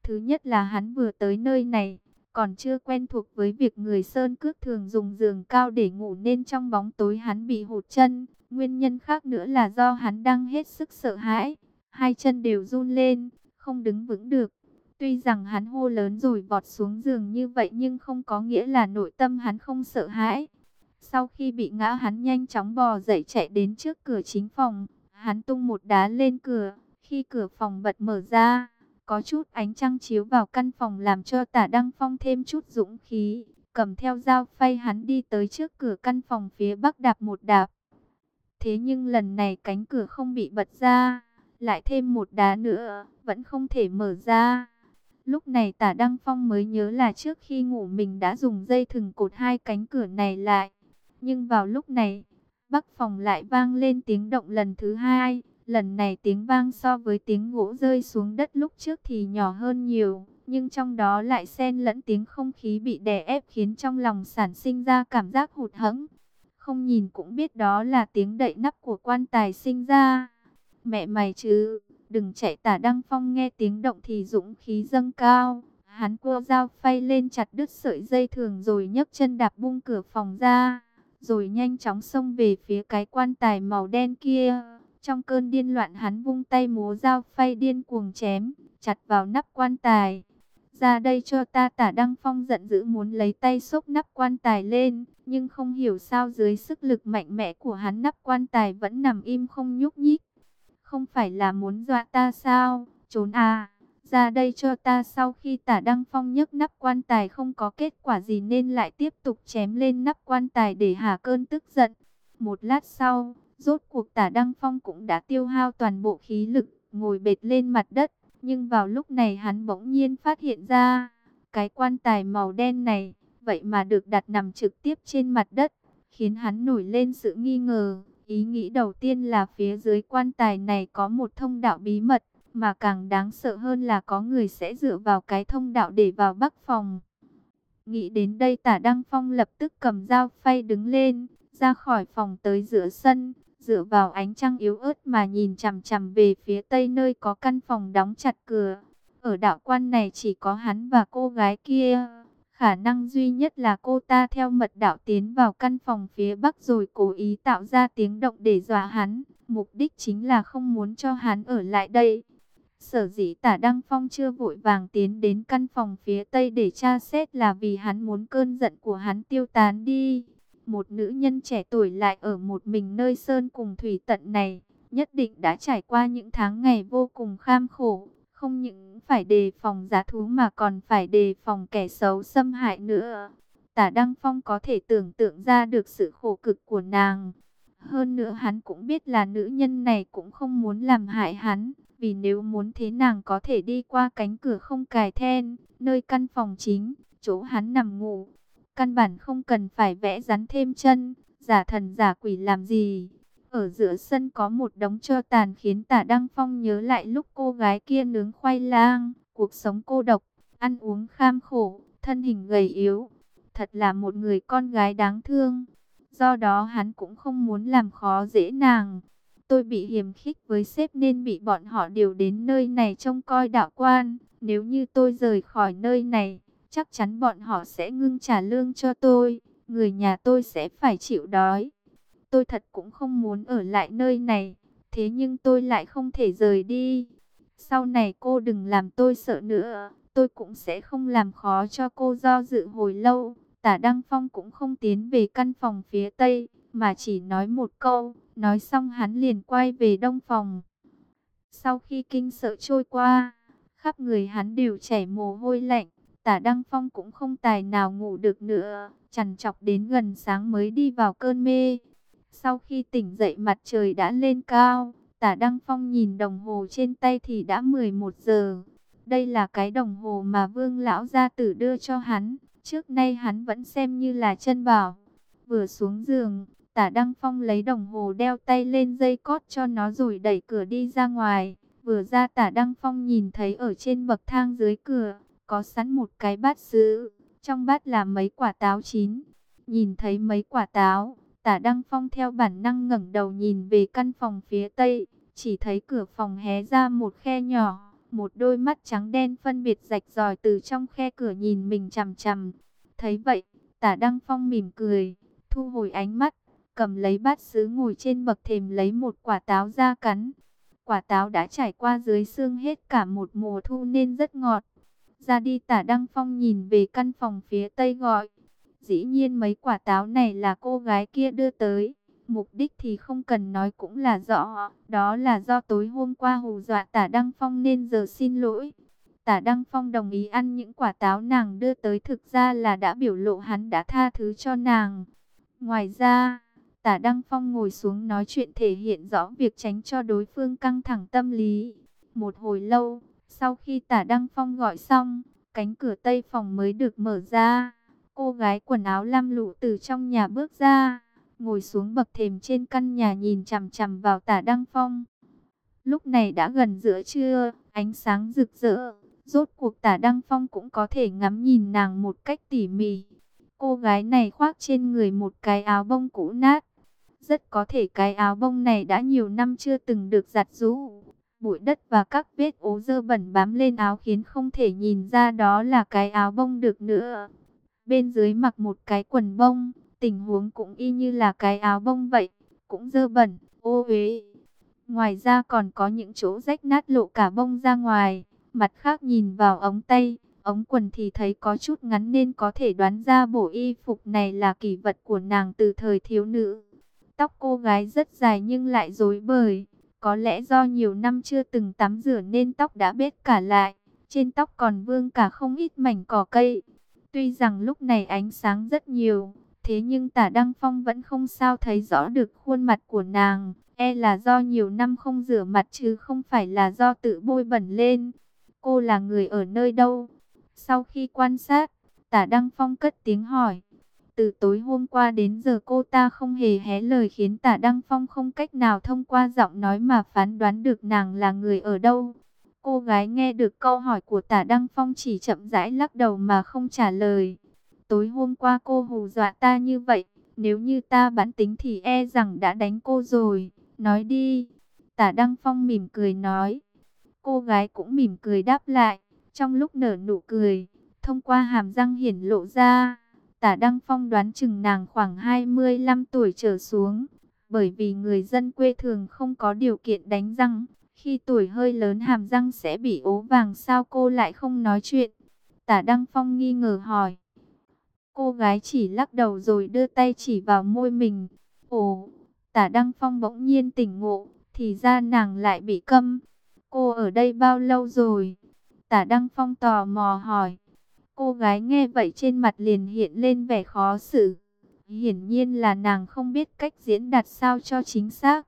Thứ nhất là hắn vừa tới nơi này, còn chưa quen thuộc với việc người Sơn Cước thường dùng giường cao để ngủ nên trong bóng tối hắn bị hụt chân. Nguyên nhân khác nữa là do hắn đang hết sức sợ hãi, hai chân đều run lên, không đứng vững được. Tuy rằng hắn hô lớn rồi vọt xuống giường như vậy nhưng không có nghĩa là nội tâm hắn không sợ hãi. Sau khi bị ngã hắn nhanh chóng bò dậy chạy đến trước cửa chính phòng, hắn tung một đá lên cửa, khi cửa phòng bật mở ra, có chút ánh trăng chiếu vào căn phòng làm cho tả Đăng Phong thêm chút dũng khí. Cầm theo dao phay hắn đi tới trước cửa căn phòng phía bắc đạp một đạp. Thế nhưng lần này cánh cửa không bị bật ra. Lại thêm một đá nữa, vẫn không thể mở ra. Lúc này tả Đăng Phong mới nhớ là trước khi ngủ mình đã dùng dây thừng cột hai cánh cửa này lại. Nhưng vào lúc này, bắc phòng lại vang lên tiếng động lần thứ hai. Lần này tiếng vang so với tiếng gỗ rơi xuống đất lúc trước thì nhỏ hơn nhiều, nhưng trong đó lại xen lẫn tiếng không khí bị đè ép khiến trong lòng sản sinh ra cảm giác hụt hẫng. Không nhìn cũng biết đó là tiếng đậy nắp của quan tài sinh ra. Mẹ mày chứ, đừng chạy tả Đăng Phong nghe tiếng động thì dũng khí dâng cao. Hắn cua dao phay lên chặt đứt sợi dây thường rồi nhấc chân đạp bung cửa phòng ra. rồi nhanh chóng xông về phía cái quan tài màu đen kia. Trong cơn điên loạn hắn vung tay múa dao phay điên cuồng chém, chặt vào nắp quan tài. Ra đây cho ta tả Đăng Phong giận dữ muốn lấy tay xốc nắp quan tài lên, nhưng không hiểu sao dưới sức lực mạnh mẽ của hắn nắp quan tài vẫn nằm im không nhúc nhích. Không phải là muốn dọa ta sao, trốn à, ra đây cho ta sau khi tả Đăng Phong nhấc nắp quan tài không có kết quả gì nên lại tiếp tục chém lên nắp quan tài để hạ cơn tức giận. Một lát sau, rốt cuộc tả Đăng Phong cũng đã tiêu hao toàn bộ khí lực, ngồi bệt lên mặt đất. Nhưng vào lúc này hắn bỗng nhiên phát hiện ra, cái quan tài màu đen này, vậy mà được đặt nằm trực tiếp trên mặt đất, khiến hắn nổi lên sự nghi ngờ. Ý nghĩ đầu tiên là phía dưới quan tài này có một thông đạo bí mật, mà càng đáng sợ hơn là có người sẽ dựa vào cái thông đạo để vào bắc phòng. Nghĩ đến đây tả Đăng Phong lập tức cầm dao phay đứng lên, ra khỏi phòng tới giữa sân, dựa vào ánh trăng yếu ớt mà nhìn chằm chằm về phía tây nơi có căn phòng đóng chặt cửa. Ở đạo quan này chỉ có hắn và cô gái kia. Khả năng duy nhất là cô ta theo mật đạo tiến vào căn phòng phía bắc rồi cố ý tạo ra tiếng động để dọa hắn. Mục đích chính là không muốn cho hắn ở lại đây. Sở dĩ tả Đăng Phong chưa vội vàng tiến đến căn phòng phía tây để tra xét là vì hắn muốn cơn giận của hắn tiêu tán đi. Một nữ nhân trẻ tuổi lại ở một mình nơi sơn cùng thủy tận này, nhất định đã trải qua những tháng ngày vô cùng kham khổ, không những phải đề phòng giá thú mà còn phải đề phòng kẻ xấu xâm hại nữa. Tả Đăng Phong có thể tưởng tượng ra được sự khổ cực của nàng. Hơn nữa hắn cũng biết là nữ nhân này cũng không muốn làm hại hắn, vì nếu muốn thế nàng có thể đi qua cánh cửa không cài then, nơi căn phòng chính, chỗ hắn nằm ngủ. Căn bản không cần phải vẽ rắn thêm chân, giả thần giả quỷ làm gì. Ở giữa sân có một đống cho tàn khiến tả Đăng Phong nhớ lại lúc cô gái kia nướng khoai lang, cuộc sống cô độc, ăn uống kham khổ, thân hình gầy yếu. Thật là một người con gái đáng thương. Do đó hắn cũng không muốn làm khó dễ nàng. Tôi bị hiềm khích với sếp nên bị bọn họ điều đến nơi này trông coi đạo quan. Nếu như tôi rời khỏi nơi này, chắc chắn bọn họ sẽ ngưng trả lương cho tôi, người nhà tôi sẽ phải chịu đói. Tôi thật cũng không muốn ở lại nơi này, thế nhưng tôi lại không thể rời đi. Sau này cô đừng làm tôi sợ nữa, tôi cũng sẽ không làm khó cho cô do dự hồi lâu. Tả Đăng Phong cũng không tiến về căn phòng phía tây, mà chỉ nói một câu, nói xong hắn liền quay về đông phòng. Sau khi kinh sợ trôi qua, khắp người hắn đều chảy mồ hôi lạnh, Tả Đăng Phong cũng không tài nào ngủ được nữa, chằn chọc đến gần sáng mới đi vào cơn mê. Sau khi tỉnh dậy mặt trời đã lên cao, Tả Đăng Phong nhìn đồng hồ trên tay thì đã 11 giờ. Đây là cái đồng hồ mà Vương Lão Gia Tử đưa cho hắn, trước nay hắn vẫn xem như là chân bảo. Vừa xuống giường, Tả Đăng Phong lấy đồng hồ đeo tay lên dây cót cho nó rồi đẩy cửa đi ra ngoài. Vừa ra Tả Đăng Phong nhìn thấy ở trên bậc thang dưới cửa, có sẵn một cái bát sứ, trong bát là mấy quả táo chín. Nhìn thấy mấy quả táo, tả Đăng Phong theo bản năng ngẩng đầu nhìn về căn phòng phía tây, chỉ thấy cửa phòng hé ra một khe nhỏ, một đôi mắt trắng đen phân biệt rạch ròi từ trong khe cửa nhìn mình chằm chằm. Thấy vậy, tả Đăng Phong mỉm cười, thu hồi ánh mắt, cầm lấy bát sứ ngồi trên bậc thềm lấy một quả táo ra cắn. Quả táo đã trải qua dưới xương hết cả một mùa thu nên rất ngọt. Ra đi tả Đăng Phong nhìn về căn phòng phía tây gọi. Dĩ nhiên mấy quả táo này là cô gái kia đưa tới. Mục đích thì không cần nói cũng là rõ. Đó là do tối hôm qua hù dọa tả Đăng Phong nên giờ xin lỗi. Tả Đăng Phong đồng ý ăn những quả táo nàng đưa tới thực ra là đã biểu lộ hắn đã tha thứ cho nàng. Ngoài ra, tả Đăng Phong ngồi xuống nói chuyện thể hiện rõ việc tránh cho đối phương căng thẳng tâm lý. Một hồi lâu, sau khi tả Đăng Phong gọi xong, cánh cửa tây phòng mới được mở ra. Cô gái quần áo lam lụ từ trong nhà bước ra, ngồi xuống bậc thềm trên căn nhà nhìn chằm chằm vào tả Đăng Phong. Lúc này đã gần giữa trưa, ánh sáng rực rỡ, rốt cuộc tả Đăng Phong cũng có thể ngắm nhìn nàng một cách tỉ mỉ. Cô gái này khoác trên người một cái áo bông cũ nát. Rất có thể cái áo bông này đã nhiều năm chưa từng được giặt rũ bụi đất và các vết ố dơ bẩn bám lên áo khiến không thể nhìn ra đó là cái áo bông được nữa. Bên dưới mặc một cái quần bông, tình huống cũng y như là cái áo bông vậy, cũng dơ bẩn, ô uế. Ngoài ra còn có những chỗ rách nát lộ cả bông ra ngoài, mặt khác nhìn vào ống tay, ống quần thì thấy có chút ngắn nên có thể đoán ra bộ y phục này là kỷ vật của nàng từ thời thiếu nữ. Tóc cô gái rất dài nhưng lại rối bời, có lẽ do nhiều năm chưa từng tắm rửa nên tóc đã bết cả lại, trên tóc còn vương cả không ít mảnh cỏ cây. Tuy rằng lúc này ánh sáng rất nhiều, thế nhưng tả Đăng Phong vẫn không sao thấy rõ được khuôn mặt của nàng, e là do nhiều năm không rửa mặt chứ không phải là do tự bôi bẩn lên. Cô là người ở nơi đâu? Sau khi quan sát, tả Đăng Phong cất tiếng hỏi. Từ tối hôm qua đến giờ cô ta không hề hé lời khiến tả Đăng Phong không cách nào thông qua giọng nói mà phán đoán được nàng là người ở đâu. Cô gái nghe được câu hỏi của tả Đăng Phong chỉ chậm rãi lắc đầu mà không trả lời. Tối hôm qua cô hù dọa ta như vậy, nếu như ta bản tính thì e rằng đã đánh cô rồi. Nói đi. Tả Đăng Phong mỉm cười nói. Cô gái cũng mỉm cười đáp lại. Trong lúc nở nụ cười, thông qua hàm răng hiển lộ ra, tả Đăng Phong đoán chừng nàng khoảng 25 tuổi trở xuống. Bởi vì người dân quê thường không có điều kiện đánh răng, khi tuổi hơi lớn hàm răng sẽ bị ố vàng sao cô lại không nói chuyện. Tả Đăng Phong nghi ngờ hỏi. Cô gái chỉ lắc đầu rồi đưa tay chỉ vào môi mình. Ồ, tả Đăng Phong bỗng nhiên tỉnh ngộ, thì ra nàng lại bị câm. Cô ở đây bao lâu rồi? Tả Đăng Phong tò mò hỏi. Cô gái nghe vậy trên mặt liền hiện lên vẻ khó xử. Hiển nhiên là nàng không biết cách diễn đạt sao cho chính xác.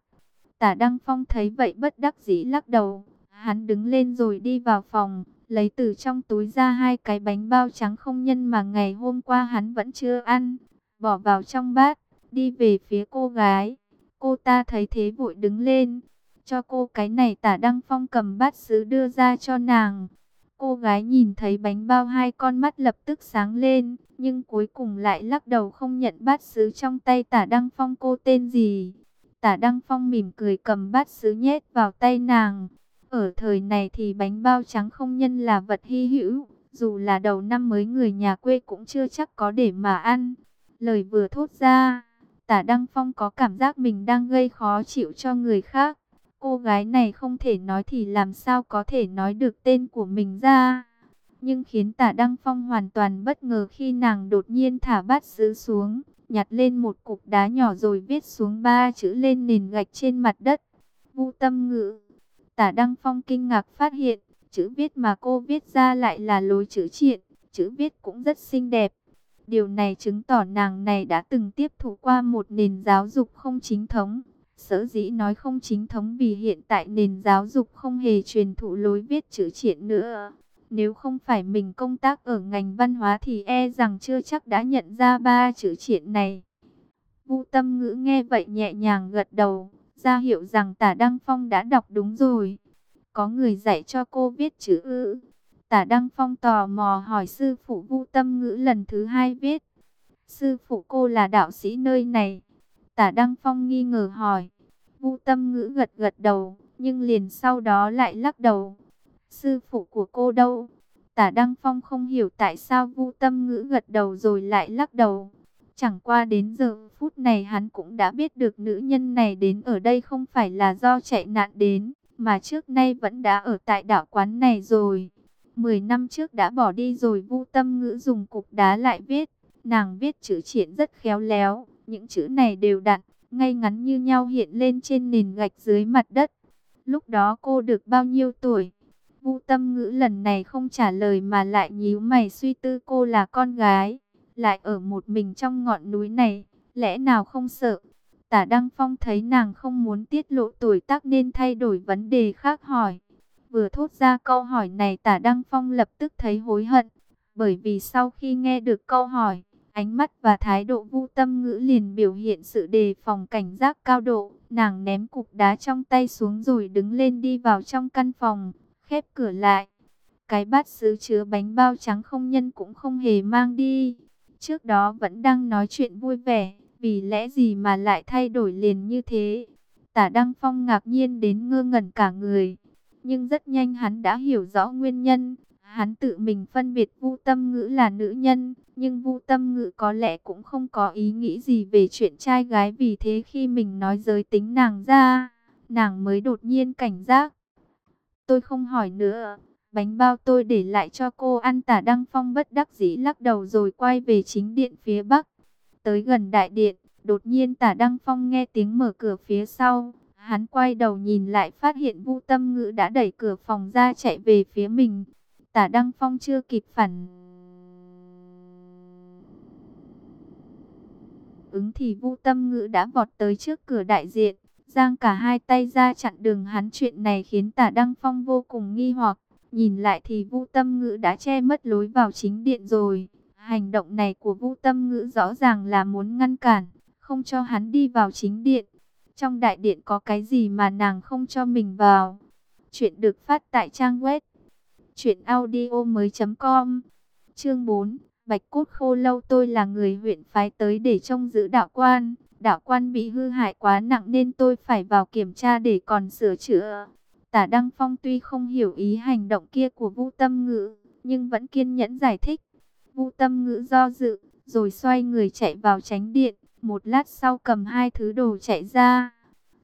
Tả Đăng Phong thấy vậy bất đắc dĩ lắc đầu. Hắn đứng lên rồi đi vào phòng, lấy từ trong túi ra hai cái bánh bao trắng không nhân mà ngày hôm qua hắn vẫn chưa ăn. Bỏ vào trong bát, đi về phía cô gái. Cô ta thấy thế vội đứng lên. Cho cô cái này tả Đăng Phong cầm bát sứ đưa ra cho nàng. Cô gái nhìn thấy bánh bao hai con mắt lập tức sáng lên, nhưng cuối cùng lại lắc đầu không nhận bát sứ trong tay tả Đăng Phong cô tên gì. Tả Đăng Phong mỉm cười cầm bát sứ nhét vào tay nàng. Ở thời này thì bánh bao trắng không nhân là vật hy hữu, dù là đầu năm mới người nhà quê cũng chưa chắc có để mà ăn. Lời vừa thốt ra, tả Đăng Phong có cảm giác mình đang gây khó chịu cho người khác. Cô gái này không thể nói thì làm sao có thể nói được tên của mình ra. Nhưng khiến tả Đăng Phong hoàn toàn bất ngờ khi nàng đột nhiên thả bát sứ xuống, nhặt lên một cục đá nhỏ rồi viết xuống ba chữ lên nền gạch trên mặt đất. Vu tâm ngữ. Tả Đăng Phong kinh ngạc phát hiện, chữ viết mà cô viết ra lại là lối chữ triện, chữ viết cũng rất xinh đẹp. Điều này chứng tỏ nàng này đã từng tiếp thụ qua một nền giáo dục không chính thống. Sở dĩ nói không chính thống vì hiện tại nền giáo dục không hề truyền thụ lối viết chữ triện nữa. Nếu không phải mình công tác ở ngành văn hóa thì e rằng chưa chắc đã nhận ra ba chữ triển này. Vu tâm ngữ nghe vậy nhẹ nhàng gật đầu, ra hiệu rằng tả Đăng Phong đã đọc đúng rồi. Có người dạy cho cô viết chữ ư. Tả Đăng Phong tò mò hỏi sư phụ Vu tâm ngữ lần thứ hai viết. Sư phụ cô là đạo sĩ nơi này. Tả Đăng Phong nghi ngờ hỏi. Vu tâm ngữ gật gật đầu, nhưng liền sau đó lại lắc đầu. Sư phụ của cô đâu? Tả Đăng Phong không hiểu tại sao Vu tâm ngữ gật đầu rồi lại lắc đầu. Chẳng qua đến giờ phút này hắn cũng đã biết được nữ nhân này đến ở đây không phải là do chạy nạn đến, mà trước nay vẫn đã ở tại đảo quán này rồi. Mười năm trước đã bỏ đi rồi Vu tâm ngữ dùng cục đá lại viết. Nàng viết chữ triển rất khéo léo, những chữ này đều đặn, ngay ngắn như nhau hiện lên trên nền gạch dưới mặt đất. Lúc đó cô được bao nhiêu tuổi? Vu tâm ngữ lần này không trả lời mà lại nhíu mày suy tư cô là con gái, lại ở một mình trong ngọn núi này, lẽ nào không sợ? Tả Đăng Phong thấy nàng không muốn tiết lộ tuổi tác nên thay đổi vấn đề khác hỏi. Vừa thốt ra câu hỏi này tả Đăng Phong lập tức thấy hối hận, bởi vì sau khi nghe được câu hỏi, Ánh mắt và thái độ vu tâm ngữ liền biểu hiện sự đề phòng cảnh giác cao độ. Nàng ném cục đá trong tay xuống rồi đứng lên đi vào trong căn phòng, khép cửa lại. Cái bát sứ chứa bánh bao trắng không nhân cũng không hề mang đi. Trước đó vẫn đang nói chuyện vui vẻ, vì lẽ gì mà lại thay đổi liền như thế. Tả Đăng Phong ngạc nhiên đến ngơ ngẩn cả người. Nhưng rất nhanh hắn đã hiểu rõ nguyên nhân. Hắn tự mình phân biệt vu tâm ngữ là nữ nhân, Nhưng Vu Tâm Ngữ có lẽ cũng không có ý nghĩ gì về chuyện trai gái vì thế khi mình nói giới tính nàng ra, nàng mới đột nhiên cảnh giác. Tôi không hỏi nữa, bánh bao tôi để lại cho cô ăn tả Đăng Phong bất đắc dĩ lắc đầu rồi quay về chính điện phía bắc. Tới gần đại điện, đột nhiên tả Đăng Phong nghe tiếng mở cửa phía sau. Hắn quay đầu nhìn lại phát hiện Vu Tâm Ngữ đã đẩy cửa phòng ra chạy về phía mình. Tả Đăng Phong chưa kịp phản ứng thì Vu Tâm Ngữ đã vọt tới trước cửa đại diện, giang cả hai tay ra chặn đường hắn. Chuyện này khiến Tả Đăng Phong vô cùng nghi hoặc, nhìn lại thì Vu Tâm Ngữ đã che mất lối vào chính điện rồi. Hành động này của Vu Tâm Ngữ rõ ràng là muốn ngăn cản, không cho hắn đi vào chính điện. Trong đại điện có cái gì mà nàng không cho mình vào? Chuyện được phát tại trang web truyệnaudiomoi.com. Chương 4 Bạch cốt khô lâu tôi là người huyện phái tới để trông giữ đạo quan. Đạo quan bị hư hại quá nặng nên tôi phải vào kiểm tra để còn sửa chữa. Tả Đăng Phong tuy không hiểu ý hành động kia của Vu Tâm Ngữ, nhưng vẫn kiên nhẫn giải thích. Vu Tâm Ngữ do dự, rồi xoay người chạy vào tránh điện. Một lát sau cầm hai thứ đồ chạy ra.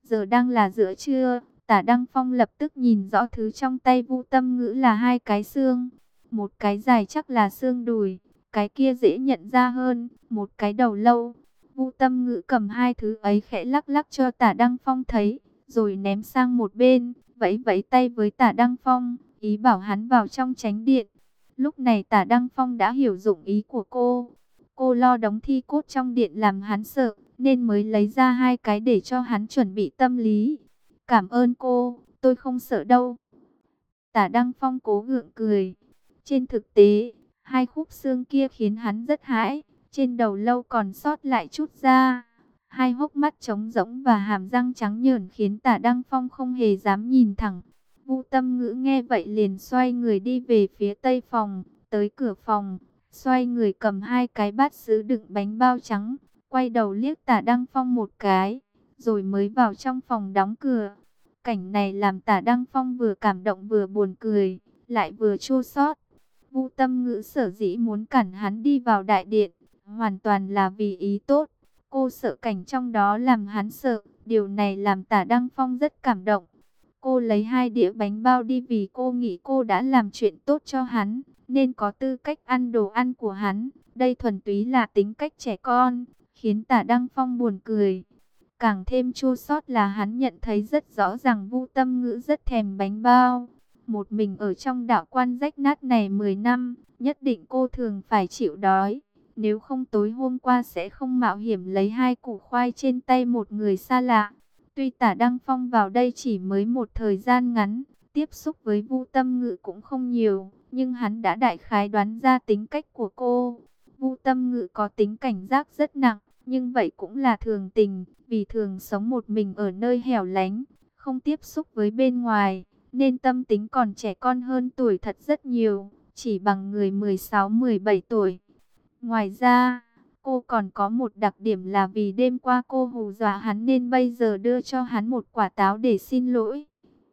Giờ đang là giữa trưa, Tả Đăng Phong lập tức nhìn rõ thứ trong tay Vu Tâm Ngữ là hai cái xương. Một cái dài chắc là xương đùi, cái kia dễ nhận ra hơn, một cái đầu lâu. Vu Tâm Ngữ cầm hai thứ ấy khẽ lắc lắc cho Tả Đăng Phong thấy, rồi ném sang một bên, vẫy vẫy tay với Tả Đăng Phong, ý bảo hắn vào trong tránh điện. Lúc này Tả Đăng Phong đã hiểu dụng ý của cô. Cô lo đóng thi cốt trong điện làm hắn sợ, nên mới lấy ra hai cái để cho hắn chuẩn bị tâm lý. Cảm ơn cô, tôi không sợ đâu. Tả Đăng Phong cố gượng cười. Trên thực tế, Hai khúc xương kia khiến hắn rất hãi, trên đầu lâu còn sót lại chút da. Hai hốc mắt trống rỗng và hàm răng trắng nhờn khiến tả Đăng Phong không hề dám nhìn thẳng. vũ tâm ngữ nghe vậy liền xoay người đi về phía tây phòng, tới cửa phòng, xoay người cầm hai cái bát sứ đựng bánh bao trắng, quay đầu liếc tả Đăng Phong một cái, rồi mới vào trong phòng đóng cửa. Cảnh này làm tả Đăng Phong vừa cảm động vừa buồn cười, lại vừa chua xót. vũ tâm ngữ sở dĩ muốn cản hắn đi vào đại điện, hoàn toàn là vì ý tốt. Cô sợ cảnh trong đó làm hắn sợ, điều này làm tả Đăng Phong rất cảm động. Cô lấy hai đĩa bánh bao đi vì cô nghĩ cô đã làm chuyện tốt cho hắn, nên có tư cách ăn đồ ăn của hắn. Đây thuần túy là tính cách trẻ con, khiến tả Đăng Phong buồn cười. Càng thêm chua xót là hắn nhận thấy rất rõ ràng Vu Tâm Ngữ rất thèm bánh bao một mình ở trong đảo quan rách nát này 10 năm, nhất định cô thường phải chịu đói. Nếu không tối hôm qua sẽ không mạo hiểm lấy hai củ khoai trên tay một người xa lạ. Tuy tả Đăng Phong vào đây chỉ mới một thời gian ngắn, tiếp xúc với Vu Tâm Ngự cũng không nhiều, nhưng hắn đã đại khái đoán ra tính cách của cô. Vu Tâm Ngự có tính cảnh giác rất nặng, nhưng vậy cũng là thường tình, vì thường sống một mình ở nơi hẻo lánh, không tiếp xúc với bên ngoài nên tâm tính còn trẻ con hơn tuổi thật rất nhiều, chỉ bằng người 16-17 tuổi. Ngoài ra, cô còn có một đặc điểm là vì đêm qua cô hù dọa hắn nên bây giờ đưa cho hắn một quả táo để xin lỗi.